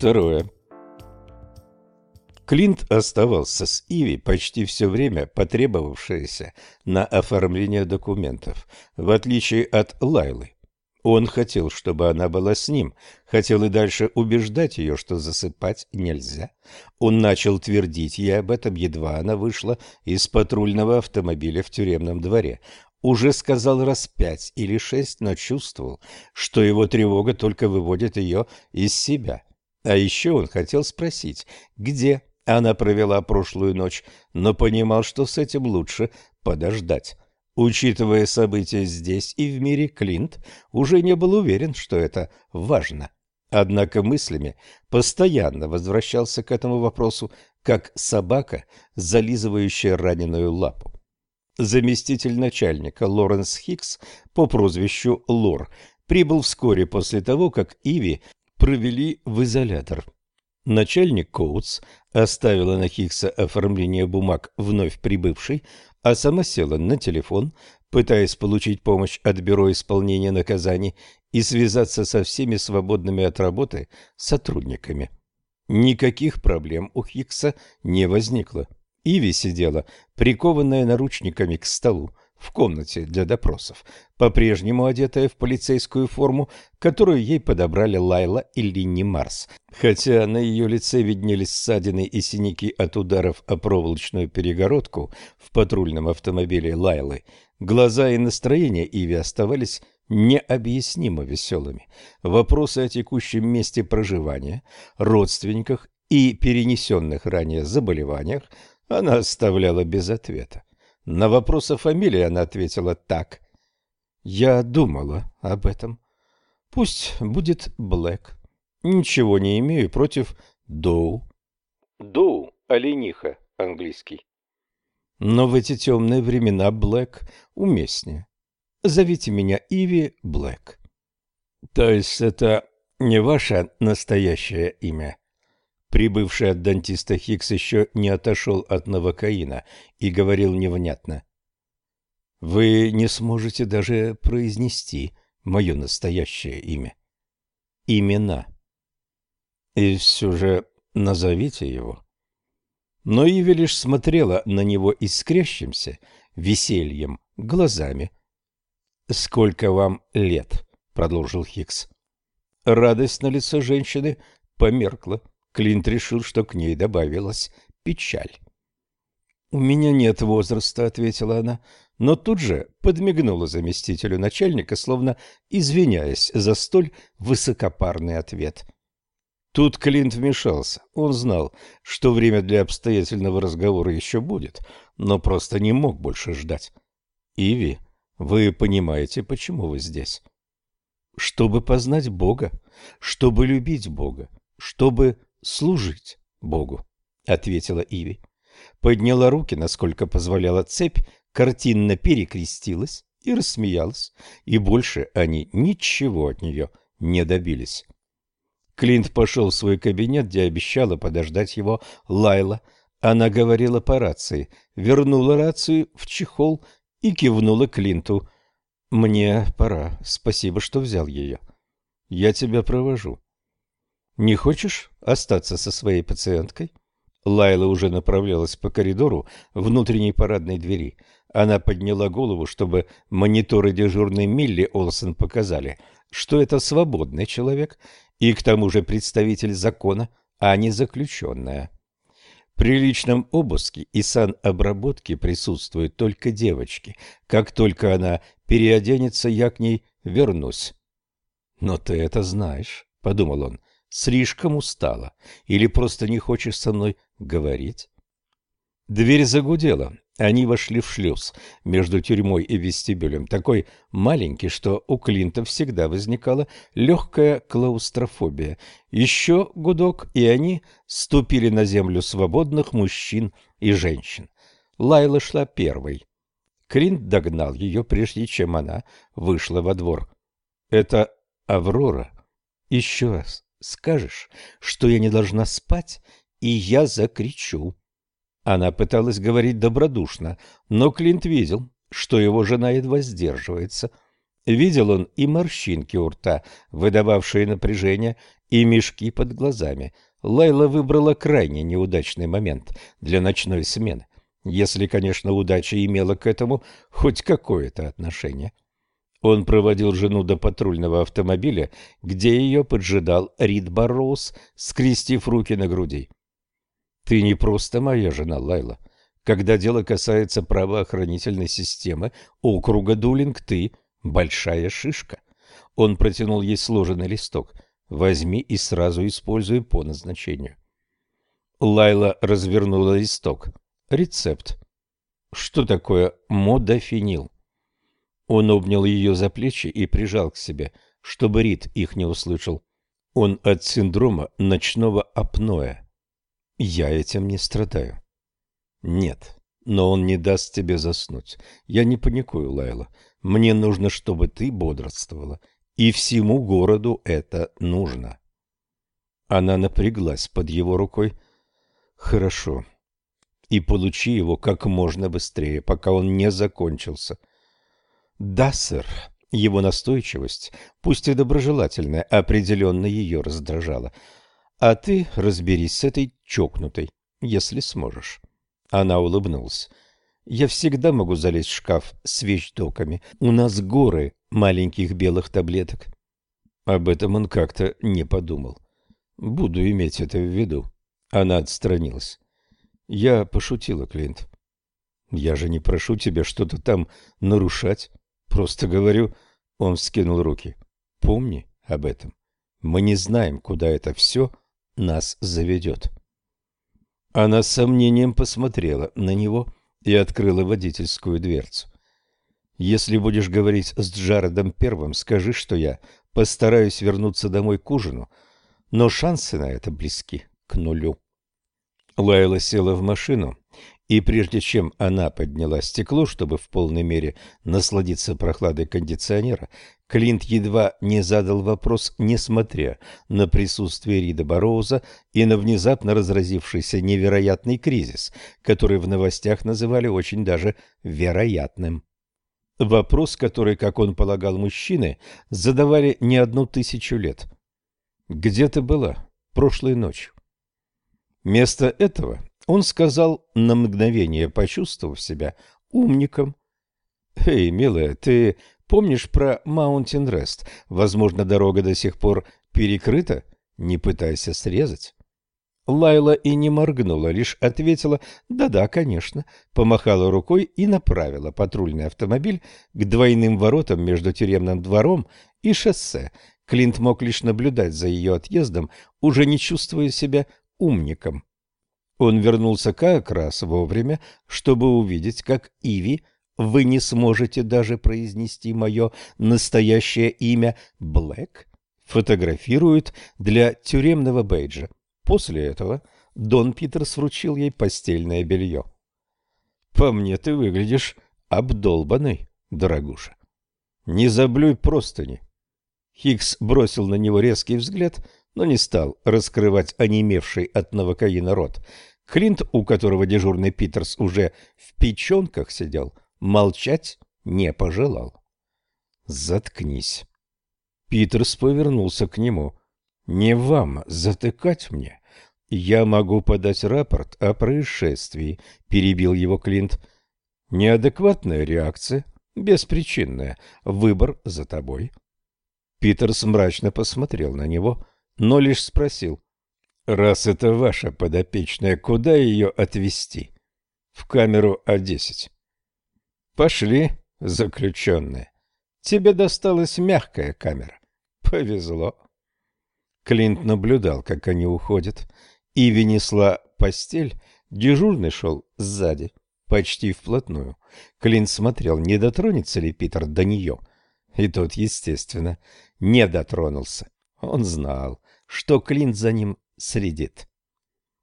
Второе. Клинт оставался с Иви почти все время, потребовавшееся на оформление документов, в отличие от Лайлы. Он хотел, чтобы она была с ним, хотел и дальше убеждать ее, что засыпать нельзя. Он начал твердить ей об этом, едва она вышла из патрульного автомобиля в тюремном дворе. Уже сказал раз пять или шесть, но чувствовал, что его тревога только выводит ее из себя. А еще он хотел спросить, где она провела прошлую ночь, но понимал, что с этим лучше подождать. Учитывая события здесь и в мире, Клинт уже не был уверен, что это важно. Однако мыслями постоянно возвращался к этому вопросу, как собака, зализывающая раненую лапу. Заместитель начальника Лоренс Хикс по прозвищу Лор прибыл вскоре после того, как Иви провели в изолятор. Начальник Коутс оставила на Хикса оформление бумаг вновь прибывшей, а сама села на телефон, пытаясь получить помощь от Бюро исполнения наказаний и связаться со всеми свободными от работы сотрудниками. Никаких проблем у Хикса не возникло. Иви сидела, прикованная наручниками к столу, в комнате для допросов, по-прежнему одетая в полицейскую форму, которую ей подобрали Лайла и Линни Марс, хотя на ее лице виднелись ссадины и синяки от ударов о проволочную перегородку в патрульном автомобиле Лайлы, глаза и настроение Иви оставались необъяснимо веселыми. Вопросы о текущем месте проживания, родственниках и перенесенных ранее заболеваниях она оставляла без ответа. На вопрос о фамилии она ответила так. «Я думала об этом. Пусть будет Блэк. Ничего не имею против Доу». «Доу» — олениха, английский. Но в эти темные времена Блэк уместнее. Зовите меня Иви Блэк. То есть это не ваше настоящее имя? Прибывший от дантиста Хикс еще не отошел от новокаина и говорил невнятно. «Вы не сможете даже произнести мое настоящее имя. Имена. И все же назовите его». Но Иви лишь смотрела на него искрящимся весельем глазами. «Сколько вам лет?» — продолжил Хикс. Радость на лице женщины померкла. Клинт решил, что к ней добавилась печаль. «У меня нет возраста», — ответила она, но тут же подмигнула заместителю начальника, словно извиняясь за столь высокопарный ответ. Тут Клинт вмешался. Он знал, что время для обстоятельного разговора еще будет, но просто не мог больше ждать. «Иви, вы понимаете, почему вы здесь?» «Чтобы познать Бога, чтобы любить Бога, чтобы служить Богу, — ответила Иви. Подняла руки, насколько позволяла цепь, картинно перекрестилась и рассмеялась, и больше они ничего от нее не добились. Клинт пошел в свой кабинет, где обещала подождать его Лайла. Она говорила по рации, вернула рацию в чехол и кивнула Клинту. «Мне пора. Спасибо, что взял ее. Я тебя провожу». «Не хочешь остаться со своей пациенткой?» Лайла уже направлялась по коридору внутренней парадной двери. Она подняла голову, чтобы мониторы дежурной Милли Олсен показали, что это свободный человек и к тому же представитель закона, а не заключенная. При личном обыске и санобработке присутствуют только девочки. Как только она переоденется, я к ней вернусь. «Но ты это знаешь», — подумал он, слишком устала или просто не хочешь со мной говорить? Дверь загудела. Они вошли в шлюз между тюрьмой и вестибюлем, такой маленький, что у Клинта всегда возникала легкая клаустрофобия. Еще гудок, и они ступили на землю свободных мужчин и женщин. Лайла шла первой. Клинт догнал ее, прежде чем она вышла во двор. «Это Аврора?» «Еще раз скажешь, что я не должна спать, и я закричу». Она пыталась говорить добродушно, но Клинт видел, что его жена едва сдерживается. Видел он и морщинки у рта, выдававшие напряжение, и мешки под глазами. Лайла выбрала крайне неудачный момент для ночной смены, если, конечно, удача имела к этому хоть какое-то отношение. Он проводил жену до патрульного автомобиля, где ее поджидал Рид Барроуз, скрестив руки на груди. «Ты не просто моя жена, Лайла. Когда дело касается правоохранительной системы округа Дулинг, ты большая шишка». Он протянул ей сложенный листок. «Возьми и сразу используй по назначению». Лайла развернула листок. Рецепт. Что такое модофенил? Он обнял ее за плечи и прижал к себе, чтобы Рид их не услышал. Он от синдрома ночного апноэ. Я этим не страдаю. Нет, но он не даст тебе заснуть. Я не паникую, Лайла. Мне нужно, чтобы ты бодрствовала. И всему городу это нужно. Она напряглась под его рукой. Хорошо. И получи его как можно быстрее, пока он не закончился. — да, сэр. Его настойчивость, пусть и доброжелательная, определенно ее раздражала. А ты разберись с этой чокнутой, если сможешь. Она улыбнулась. Я всегда могу залезть в шкаф с вещдоками. У нас горы маленьких белых таблеток. Об этом он как-то не подумал. Буду иметь это в виду. Она отстранилась. Я пошутила, Клинт. Я же не прошу тебя что-то там нарушать. Просто говорю, он вскинул руки. Помни об этом. Мы не знаем, куда это все нас заведет. Она с сомнением посмотрела на него и открыла водительскую дверцу. Если будешь говорить с Джаредом первым, скажи, что я постараюсь вернуться домой к ужину, но шансы на это близки к нулю. Лайла села в машину и прежде чем она подняла стекло, чтобы в полной мере насладиться прохладой кондиционера, Клинт едва не задал вопрос, несмотря на присутствие Рида Бароуза и на внезапно разразившийся невероятный кризис, который в новостях называли очень даже вероятным. Вопрос, который, как он полагал, мужчины задавали не одну тысячу лет. «Где ты была прошлой ночью?» Вместо этого он сказал, на мгновение почувствовав себя умником. «Эй, милая, ты помнишь про Маунтин Рест? Возможно, дорога до сих пор перекрыта? Не пытайся срезать». Лайла и не моргнула, лишь ответила «да-да, конечно», помахала рукой и направила патрульный автомобиль к двойным воротам между тюремным двором и шоссе. Клинт мог лишь наблюдать за ее отъездом, уже не чувствуя себя умником. Он вернулся как раз вовремя, чтобы увидеть, как Иви, вы не сможете даже произнести мое настоящее имя Блэк, фотографирует для тюремного бейджа. После этого Дон Питерс вручил ей постельное белье. «По мне ты выглядишь обдолбанной, дорогуша. Не заблюй простыни». Хикс бросил на него резкий взгляд, но не стал раскрывать онемевший от новокаина рот. Клинт, у которого дежурный Питерс уже в печенках сидел, молчать не пожелал. «Заткнись». Питерс повернулся к нему. «Не вам затыкать мне. Я могу подать рапорт о происшествии», — перебил его Клинт. «Неадекватная реакция, беспричинная. Выбор за тобой». Питерс мрачно посмотрел на него, но лишь спросил. Раз это ваша подопечная, куда ее отвезти? В камеру А10. Пошли, заключенные. Тебе досталась мягкая камера. Повезло. Клинт наблюдал, как они уходят. Иви несла постель, дежурный шел сзади, почти вплотную. Клинт смотрел, не дотронется ли Питер до нее. И тот, естественно, не дотронулся. Он знал, что Клинт за ним следит.